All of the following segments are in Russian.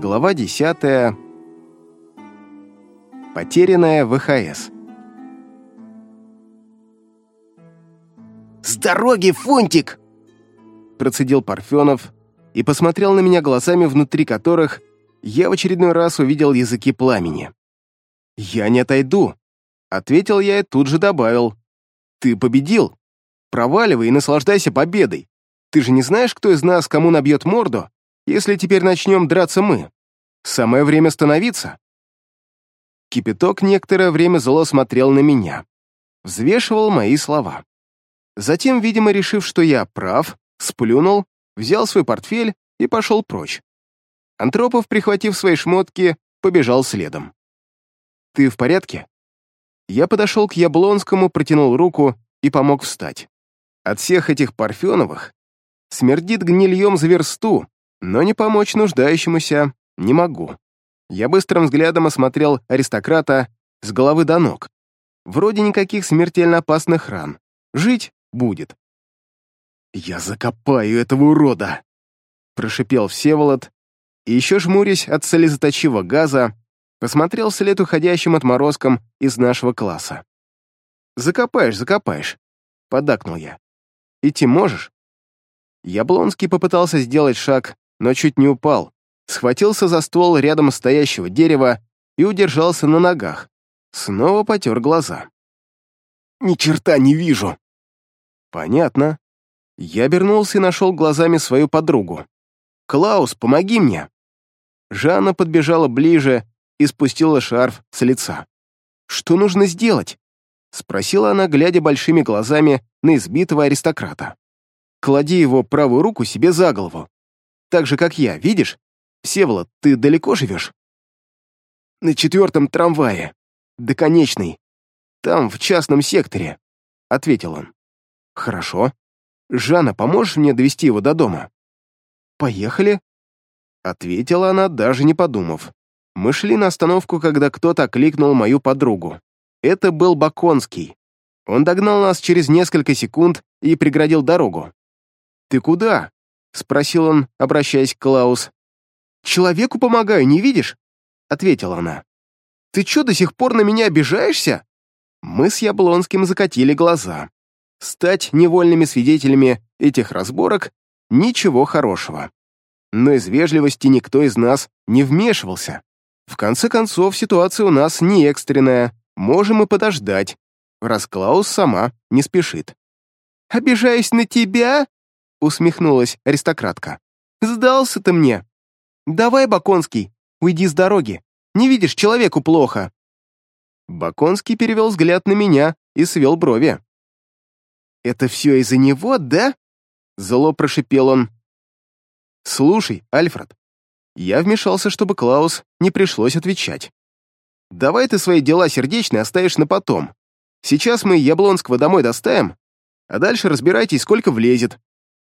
Глава 10. Потерянная ВХС. «С дороги, Фунтик!» Процедил Парфенов и посмотрел на меня глазами, внутри которых я в очередной раз увидел языки пламени. «Я не отойду», — ответил я и тут же добавил. «Ты победил. Проваливай и наслаждайся победой. Ты же не знаешь, кто из нас кому набьет морду, если теперь начнем драться мы? Самое время становиться». Кипяток некоторое время зло смотрел на меня, взвешивал мои слова. Затем, видимо, решив, что я прав, сплюнул, взял свой портфель и пошел прочь. Антропов, прихватив свои шмотки, побежал следом. «Ты в порядке?» Я подошел к Яблонскому, протянул руку и помог встать. От всех этих Парфеновых смердит гнильем за версту, но не помочь нуждающемуся не могу. Я быстрым взглядом осмотрел аристократа с головы до ног. Вроде никаких смертельно опасных ран. Жить будет. «Я закопаю этого урода!» Прошипел Всеволод, и еще жмурясь от слезоточивого газа, посмотрел вслед уходящим отморозкам из нашего класса. «Закопаешь, закопаешь», — подакнул я. «Идти можешь?» Яблонский попытался сделать шаг, но чуть не упал, схватился за ствол рядом стоящего дерева и удержался на ногах. Снова потер глаза. «Ни черта не вижу!» «Понятно». Я обернулся и нашел глазами свою подругу. «Клаус, помоги мне!» Жанна подбежала ближе и спустила шарф с лица. «Что нужно сделать?» — спросила она, глядя большими глазами на избитого аристократа. «Клади его правую руку себе за голову. Так же, как я, видишь? Всеволод, ты далеко живешь?» «На четвертом трамвае. До конечной. Там, в частном секторе», — ответил он. «Хорошо. Жанна, поможешь мне довести его до дома?» «Поехали», — ответила она, даже не подумав. Мы шли на остановку, когда кто-то окликнул мою подругу. Это был Баконский. Он догнал нас через несколько секунд и преградил дорогу. «Ты куда?» — спросил он, обращаясь к Клаус. «Человеку помогаю, не видишь?» — ответила она. «Ты чё, до сих пор на меня обижаешься?» Мы с Яблонским закатили глаза. Стать невольными свидетелями этих разборок — ничего хорошего. Но из вежливости никто из нас не вмешивался. В конце концов, ситуация у нас не экстренная, можем и подождать, раз Клаус сама не спешит. «Обижаюсь на тебя?» — усмехнулась аристократка. «Сдался ты мне. Давай, Баконский, уйди с дороги. Не видишь, человеку плохо». Баконский перевел взгляд на меня и свел брови. «Это все из-за него, да?» Зло прошипел он. «Слушай, Альфред». Я вмешался, чтобы Клаус не пришлось отвечать. «Давай ты свои дела сердечные оставишь на потом. Сейчас мы Яблонского домой доставим, а дальше разбирайтесь, сколько влезет.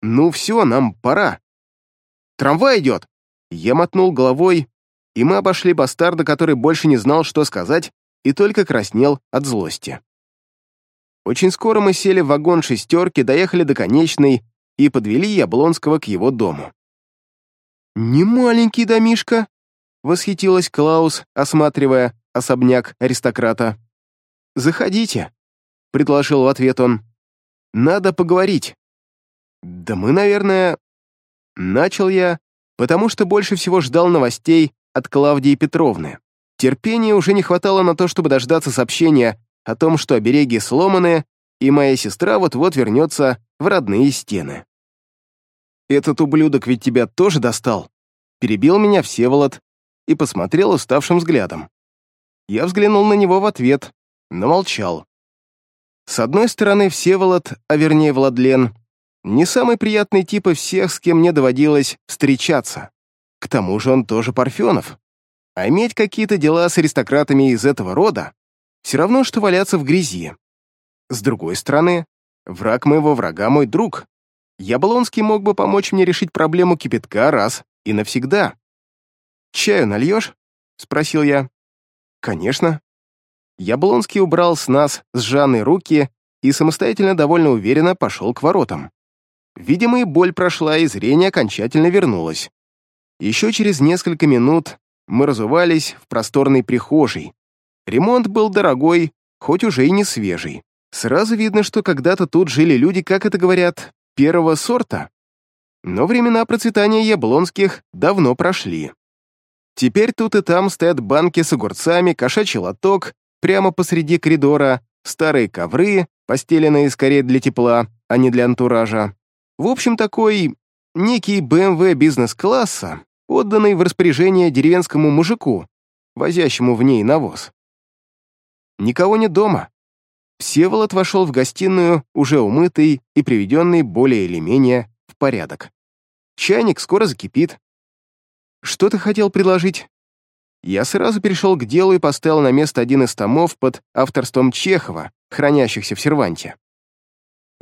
Ну все, нам пора. Трамвай идет!» Я мотнул головой, и мы обошли бастарда, который больше не знал, что сказать, и только краснел от злости. Очень скоро мы сели в вагон шестерки, доехали до конечной и подвели Яблонского к его дому. «Не маленький домишка», — восхитилась Клаус, осматривая особняк аристократа. «Заходите», — предложил в ответ он. «Надо поговорить». «Да мы, наверное...» Начал я, потому что больше всего ждал новостей от Клавдии Петровны. Терпения уже не хватало на то, чтобы дождаться сообщения о том, что обереги сломаны, и моя сестра вот-вот вернется в родные стены. «Этот ублюдок ведь тебя тоже достал?» Перебил меня Всеволод и посмотрел уставшим взглядом. Я взглянул на него в ответ, но молчал. С одной стороны, Всеволод, а вернее Владлен, не самый приятный тип из всех, с кем мне доводилось встречаться. К тому же он тоже Парфенов. А иметь какие-то дела с аристократами из этого рода все равно, что валяться в грязи. С другой стороны, враг моего врага мой друг. Яблонский мог бы помочь мне решить проблему кипятка раз и навсегда. «Чаю нальешь?» — спросил я. «Конечно». Яблонский убрал с нас с Жанной руки и самостоятельно довольно уверенно пошел к воротам. Видимо, и боль прошла, и зрение окончательно вернулось. Еще через несколько минут мы разувались в просторной прихожей. Ремонт был дорогой, хоть уже и не свежий. Сразу видно, что когда-то тут жили люди, как это говорят, первого сорта. Но времена процветания яблонских давно прошли. Теперь тут и там стоят банки с огурцами, кошачий лоток прямо посреди коридора, старые ковры, постеленные скорее для тепла, а не для антуража. В общем, такой некий BMW бизнес-класса, отданный в распоряжение деревенскому мужику, возящему в ней навоз. Никого нет дома. Всеволод вошел в гостиную, уже умытый и приведенный более или менее в порядок. Чайник скоро закипит. Что ты хотел предложить? Я сразу перешел к делу и поставил на место один из томов под авторством Чехова, хранящихся в серванте.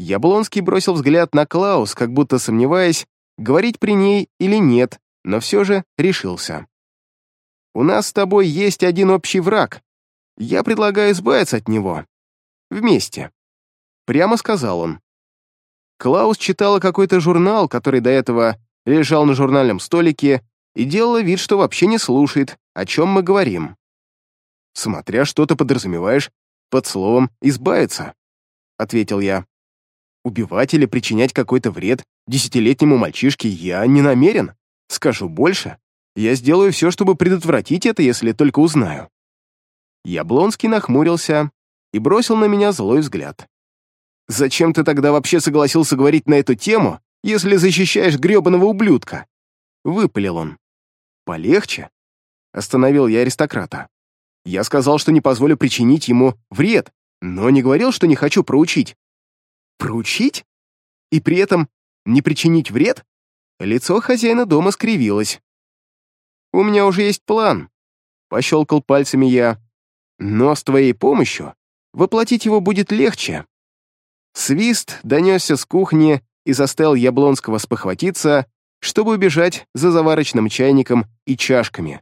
Яблонский бросил взгляд на Клаус, как будто сомневаясь, говорить при ней или нет, но все же решился. «У нас с тобой есть один общий враг. Я предлагаю избавиться от него. Вместе». Прямо сказал он. Клаус читала какой-то журнал, который до этого лежал на журнальном столике, и делала вид, что вообще не слушает, о чем мы говорим. «Смотря что ты подразумеваешь под словом «избавиться», — ответил я. «Убивать или причинять какой-то вред десятилетнему мальчишке я не намерен. Скажу больше, я сделаю все, чтобы предотвратить это, если только узнаю». Яблонский нахмурился и бросил на меня злой взгляд. «Зачем ты тогда вообще согласился говорить на эту тему, если защищаешь грёбаного ублюдка?» Выпалил он. «Полегче?» Остановил я аристократа. Я сказал, что не позволю причинить ему вред, но не говорил, что не хочу проучить. Проучить? И при этом не причинить вред? Лицо хозяина дома скривилось. «У меня уже есть план», — пощелкал пальцами я. «Но с твоей помощью воплотить его будет легче». Свист донесся с кухни и заставил Яблонского спохватиться, чтобы убежать за заварочным чайником и чашками.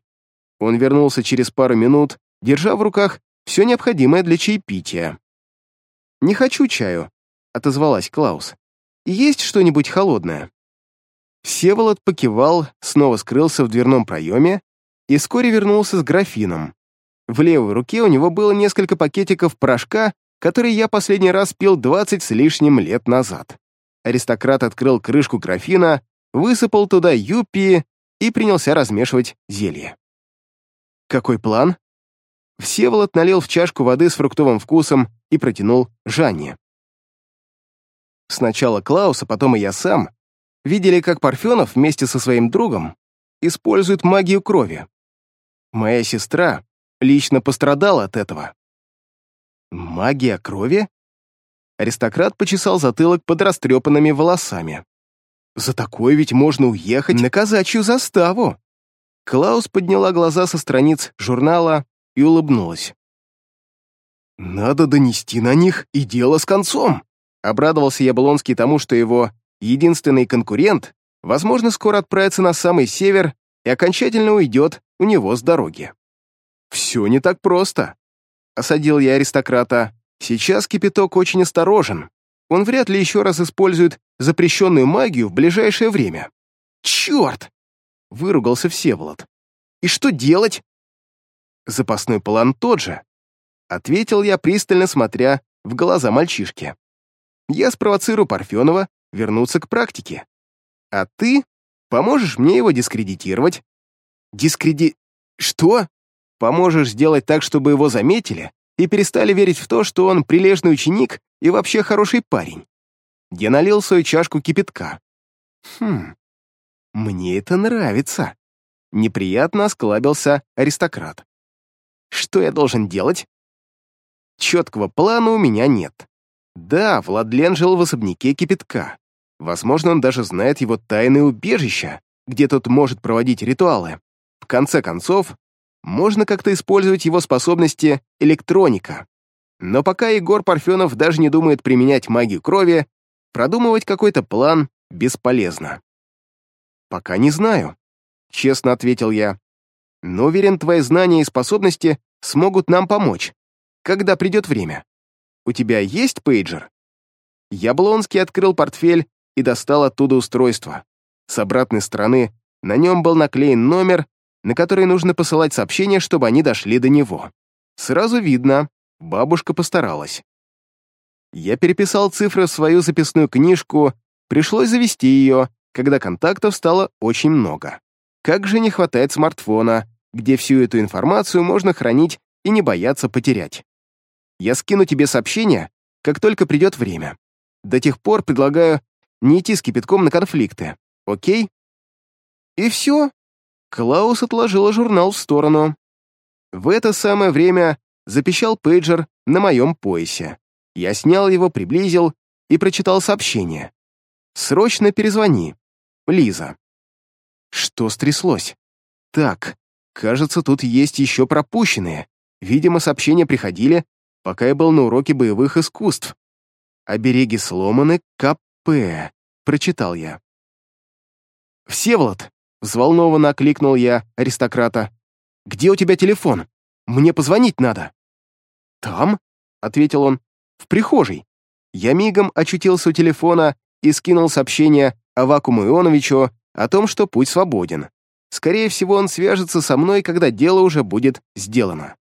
Он вернулся через пару минут, держа в руках все необходимое для чаепития. «Не хочу чаю», — отозвалась Клаус. «Есть что-нибудь холодное?» Всеволод покивал, снова скрылся в дверном проеме и вскоре вернулся с графином. В левой руке у него было несколько пакетиков порошка, который я последний раз пил двадцать с лишним лет назад. Аристократ открыл крышку графина, высыпал туда юпи и принялся размешивать зелье. «Какой план?» Всеволод налил в чашку воды с фруктовым вкусом и протянул Жанне. Сначала Клаус, а потом и я сам видели, как Парфенов вместе со своим другом использует магию крови. Моя сестра лично пострадала от этого. Магия крови? Аристократ почесал затылок под растрепанными волосами. За такое ведь можно уехать на казачью заставу. Клаус подняла глаза со страниц журнала и улыбнулась. «Надо донести на них и дело с концом!» Обрадовался Яблонский тому, что его единственный конкурент, возможно, скоро отправится на самый север и окончательно уйдет у него с дороги. «Все не так просто», — осадил я аристократа. «Сейчас кипяток очень осторожен. Он вряд ли еще раз использует запрещенную магию в ближайшее время». «Черт!» — выругался Всеволод. «И что делать?» «Запасной план тот же», — ответил я, пристально смотря в глаза мальчишки. «Я спровоцирую Парфенова вернуться к практике. А ты поможешь мне его дискредитировать». «Дискреди... что?» «Поможешь сделать так, чтобы его заметили и перестали верить в то, что он прилежный ученик и вообще хороший парень». Я налил свою чашку кипятка. «Хм, мне это нравится». Неприятно осклабился аристократ. Что я должен делать? Четкого плана у меня нет. Да, Владлен жил в особняке кипятка. Возможно, он даже знает его тайное убежище, где тот может проводить ритуалы. В конце концов, можно как-то использовать его способности электроника. Но пока Егор Парфенов даже не думает применять магию крови, продумывать какой-то план бесполезно. «Пока не знаю», — честно ответил я но уверен, твои знания и способности смогут нам помочь, когда придет время. У тебя есть пейджер?» Яблонский открыл портфель и достал оттуда устройство. С обратной стороны На нем был наклеен номер, на который нужно посылать сообщения, чтобы они дошли до него. Сразу видно, бабушка постаралась. Я переписал цифры в свою записную книжку, пришлось завести ее, когда контактов стало очень много. Как же не хватает смартфона, где всю эту информацию можно хранить и не бояться потерять. Я скину тебе сообщение, как только придет время. До тех пор предлагаю не идти с кипятком на конфликты, окей? И все. Клаус отложила журнал в сторону. В это самое время запищал пейджер на моем поясе. Я снял его, приблизил и прочитал сообщение. «Срочно перезвони. Лиза». Что стряслось? Так, кажется, тут есть еще пропущенные. Видимо, сообщения приходили, пока я был на уроке боевых искусств. «Обереги сломаны, КП», — прочитал я. «Всеволод», — взволнованно окликнул я аристократа, — «где у тебя телефон? Мне позвонить надо». «Там?» — ответил он. «В прихожей». Я мигом очутился у телефона и скинул сообщение Авакуму Ионовичу о том, что путь свободен. Скорее всего, он свяжется со мной, когда дело уже будет сделано.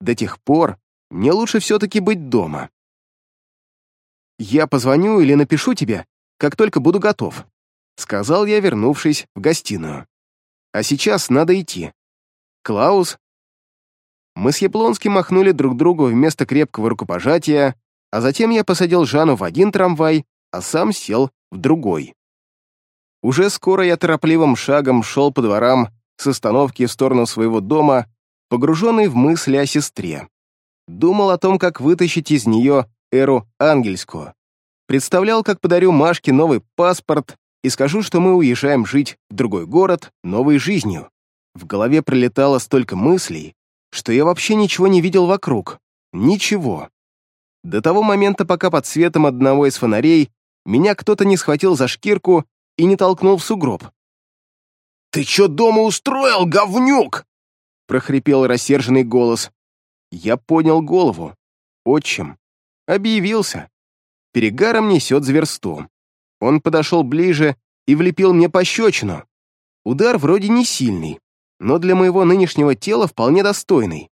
До тех пор мне лучше все-таки быть дома. «Я позвоню или напишу тебе, как только буду готов», сказал я, вернувшись в гостиную. «А сейчас надо идти. Клаус?» Мы с Яблонским махнули друг другу вместо крепкого рукопожатия, а затем я посадил Жанну в один трамвай, а сам сел в другой. Уже скоро я торопливым шагом шел по дворам с остановки в сторону своего дома, погруженный в мысли о сестре. Думал о том, как вытащить из нее эру ангельскую. Представлял, как подарю Машке новый паспорт и скажу, что мы уезжаем жить в другой город новой жизнью. В голове пролетало столько мыслей, что я вообще ничего не видел вокруг. Ничего. До того момента, пока под светом одного из фонарей меня кто-то не схватил за шкирку и не толкнул в сугроб. «Ты чё дома устроил, говнюк?» прохрипел рассерженный голос. Я поднял голову. Отчим. Объявился. Перегаром несет зверство. Он подошел ближе и влепил мне пощечину. Удар вроде не сильный, но для моего нынешнего тела вполне достойный.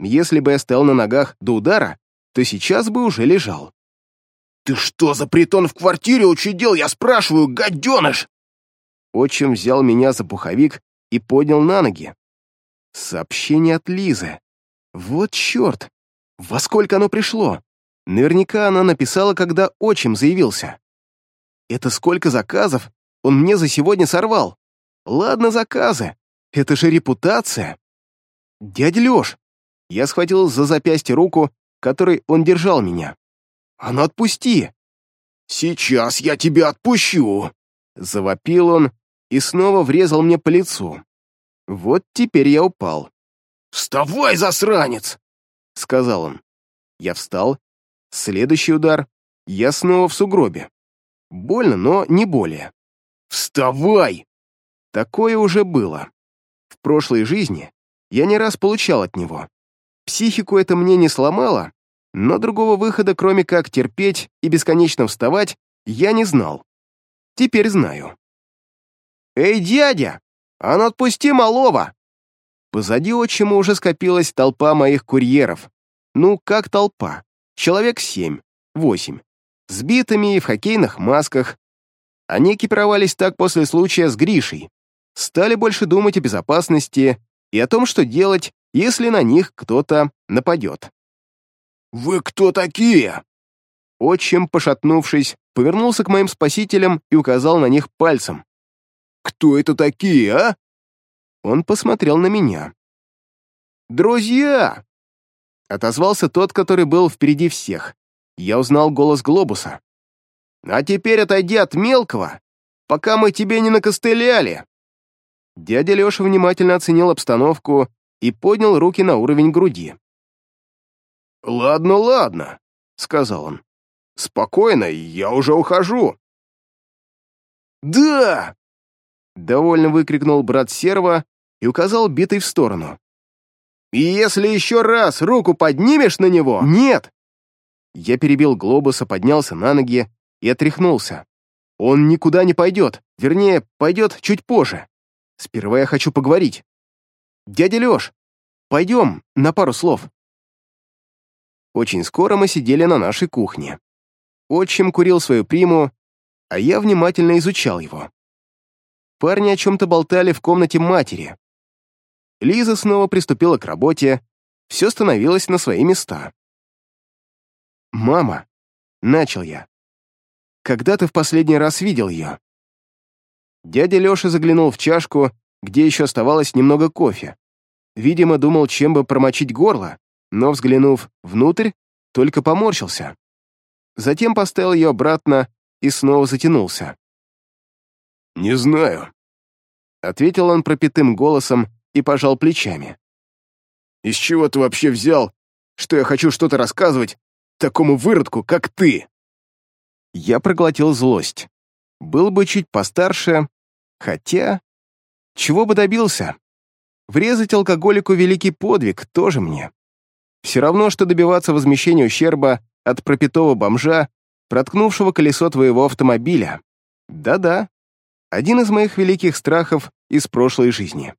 Если бы я стоял на ногах до удара, то сейчас бы уже лежал. «Ты что за притон в квартире учудил, я спрашиваю, гаденыш?» Отчим взял меня за пуховик и поднял на ноги. Сообщение от Лизы. Вот черт! Во сколько оно пришло? Наверняка она написала, когда отчим заявился. Это сколько заказов он мне за сегодня сорвал? Ладно, заказы. Это же репутация. Дядя Лёш. Я схватил за запястье руку, которой он держал меня. А ну отпусти. Сейчас я тебя отпущу. Завопил он и снова врезал мне по лицу. Вот теперь я упал. «Вставай, засранец!» — сказал он. Я встал. Следующий удар. Я снова в сугробе. Больно, но не более. «Вставай!» Такое уже было. В прошлой жизни я не раз получал от него. Психику это мне не сломало, но другого выхода, кроме как терпеть и бесконечно вставать, я не знал. Теперь знаю. «Эй, дядя!» «А ну отпусти малого!» Позади отчима уже скопилась толпа моих курьеров. Ну, как толпа? Человек семь, восемь. Сбитыми и в хоккейных масках. Они экипировались так после случая с Гришей. Стали больше думать о безопасности и о том, что делать, если на них кто-то нападет. «Вы кто такие?» Отчим, пошатнувшись, повернулся к моим спасителям и указал на них пальцем. «Кто это такие, а?» Он посмотрел на меня. «Друзья!» Отозвался тот, который был впереди всех. Я узнал голос Глобуса. «А теперь отойди от мелкого, пока мы тебе не накостыляли!» Дядя Леша внимательно оценил обстановку и поднял руки на уровень груди. «Ладно, ладно», — сказал он. «Спокойно, я уже ухожу». «Да!» Довольно выкрикнул брат Серва и указал битой в сторону. «И если еще раз руку поднимешь на него...» «Нет!» Я перебил глобуса, поднялся на ноги и отряхнулся. «Он никуда не пойдет, вернее, пойдет чуть позже. Сперва я хочу поговорить. Дядя Лёш, пойдем на пару слов. Очень скоро мы сидели на нашей кухне. Отчим курил свою приму, а я внимательно изучал его. Парни о чем-то болтали в комнате матери. Лиза снова приступила к работе, все становилось на свои места. «Мама», — начал я, — «когда ты в последний раз видел ее?» Дядя Леша заглянул в чашку, где еще оставалось немного кофе. Видимо, думал, чем бы промочить горло, но, взглянув внутрь, только поморщился. Затем поставил ее обратно и снова затянулся. «Не знаю», — ответил он пропитым голосом и пожал плечами. «Из чего ты вообще взял, что я хочу что-то рассказывать такому выродку, как ты?» Я проглотил злость. Был бы чуть постарше, хотя... Чего бы добился? Врезать алкоголику великий подвиг тоже мне. Все равно, что добиваться возмещения ущерба от пропитого бомжа, проткнувшего колесо твоего автомобиля. Да-да, один из моих великих страхов из прошлой жизни.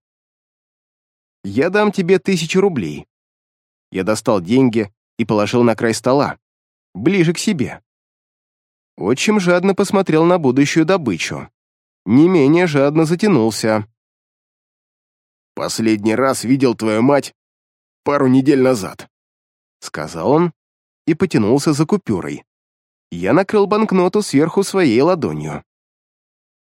Я дам тебе тысячу рублей. Я достал деньги и положил на край стола, ближе к себе. Отчим жадно посмотрел на будущую добычу. Не менее жадно затянулся. «Последний раз видел твою мать пару недель назад», — сказал он и потянулся за купюрой. Я накрыл банкноту сверху своей ладонью.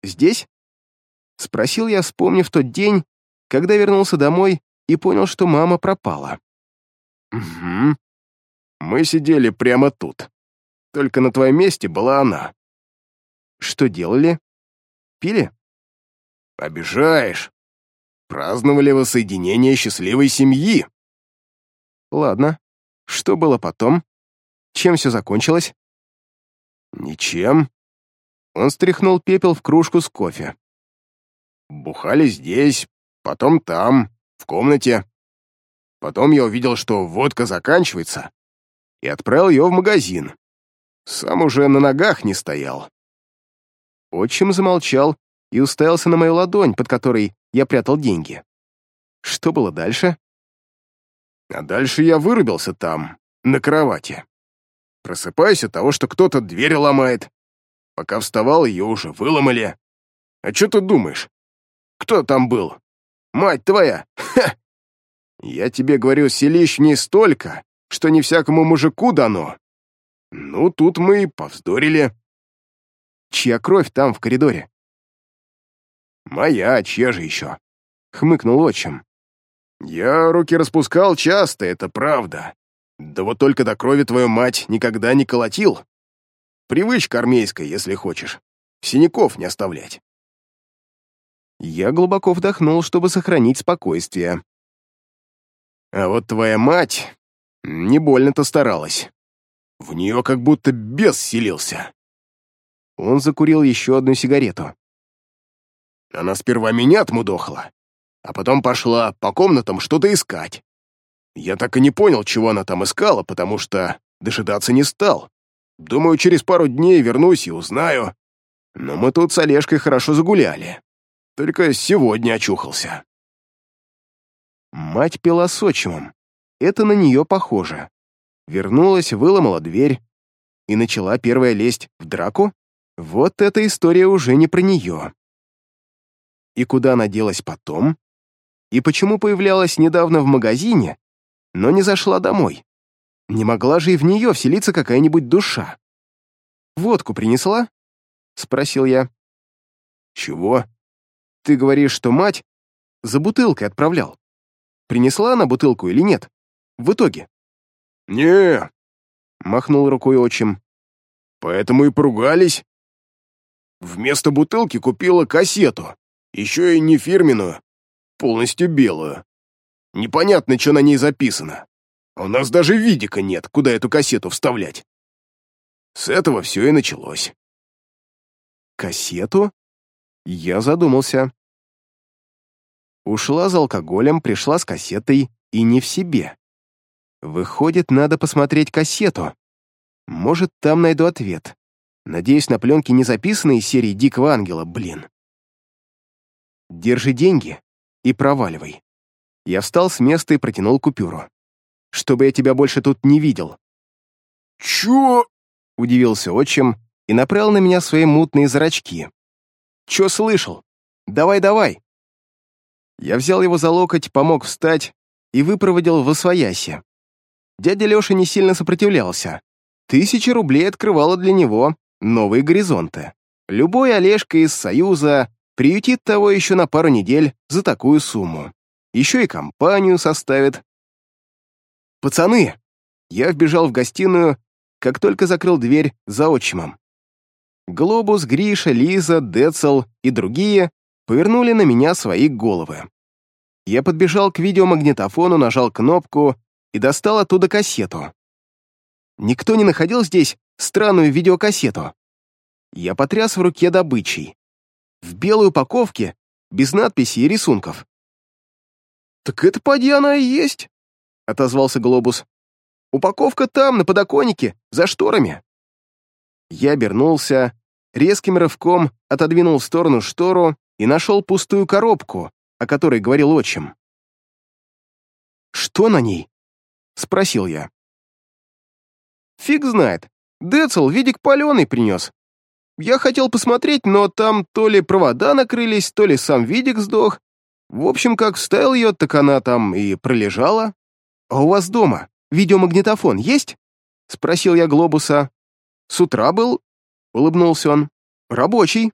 «Здесь?» — спросил я, вспомнив тот день, когда вернулся домой и понял, что мама пропала. «Угу. Мы сидели прямо тут. Только на твоем месте была она». «Что делали? Пили?» «Обижаешь. Праздновали воссоединение счастливой семьи». «Ладно. Что было потом? Чем все закончилось?» «Ничем. Он стряхнул пепел в кружку с кофе. «Бухали здесь, потом там, в комнате. Потом я увидел, что водка заканчивается, и отправил ее в магазин. Сам уже на ногах не стоял». Отчим замолчал и уставился на мою ладонь, под которой я прятал деньги. Что было дальше? А дальше я вырубился там, на кровати. Просыпаюсь от того, что кто-то дверь ломает, Пока вставал, ее уже выломали. А что ты думаешь? Кто там был? Мать твоя! Ха! Я тебе говорю, селищ не столько, что не всякому мужику дано. Ну, тут мы и повздорили. Чья кровь там, в коридоре? Моя, чья же еще? Хмыкнул отчим. Я руки распускал часто, это правда. Да вот только до крови твою мать никогда не колотил. Привычка армейская, если хочешь. Синяков не оставлять. Я глубоко вдохнул, чтобы сохранить спокойствие. А вот твоя мать не больно-то старалась. В нее как будто бес селился. Он закурил еще одну сигарету. Она сперва меня отмудохала, а потом пошла по комнатам что-то искать. Я так и не понял, чего она там искала, потому что дожидаться не стал. Думаю, через пару дней вернусь и узнаю. Но мы тут с Олежкой хорошо загуляли. Только сегодня очухался. Мать пила с отчимом. Это на нее похоже. Вернулась, выломала дверь и начала первая лезть в драку? Вот эта история уже не про нее. И куда она делась потом? И почему появлялась недавно в магазине, но не зашла домой? Не могла же и в нее вселиться какая-нибудь душа. «Водку принесла?» — спросил я. «Чего?» «Ты говоришь, что мать за бутылкой отправлял. Принесла она бутылку или нет? В итоге?» «Не», — махнул рукой отчим. «Поэтому и поругались. Вместо бутылки купила кассету, еще и не фирменную, полностью белую. Непонятно, что на ней записано. У нас даже видика нет, куда эту кассету вставлять. С этого все и началось. Кассету? Я задумался. Ушла за алкоголем, пришла с кассетой и не в себе. Выходит, надо посмотреть кассету. Может, там найду ответ. Надеюсь, на пленке не записаны из серии «Дикого ангела», блин. Держи деньги и проваливай. Я встал с места и протянул купюру. Чтобы я тебя больше тут не видел. «Чё?» — удивился отчим и направил на меня свои мутные зрачки. «Чё слышал? Давай-давай!» Я взял его за локоть, помог встать и выпроводил в освояси. Дядя Лёша не сильно сопротивлялся. Тысяча рублей открывала для него новые горизонты. Любой Олежка из Союза приютит того еще на пару недель за такую сумму. Еще и компанию составит. «Пацаны!» Я вбежал в гостиную, как только закрыл дверь за отчимом. Глобус, Гриша, Лиза, Децл и другие повернули на меня свои головы. Я подбежал к видеомагнитофону, нажал кнопку и достал оттуда кассету. Никто не находил здесь странную видеокассету. Я потряс в руке добычей. В белой упаковке, без надписи и рисунков. «Так это поди она и есть», — отозвался Глобус. «Упаковка там, на подоконнике, за шторами». Я обернулся, резким рывком отодвинул в сторону штору и нашел пустую коробку, о которой говорил отчим. «Что на ней?» — спросил я. «Фиг знает. Децл видик паленый принес. Я хотел посмотреть, но там то ли провода накрылись, то ли сам видик сдох. В общем, как вставил ее, так она там и пролежала. А у вас дома видеомагнитофон есть?» — спросил я Глобуса. «С утра был?» — улыбнулся он. «Рабочий».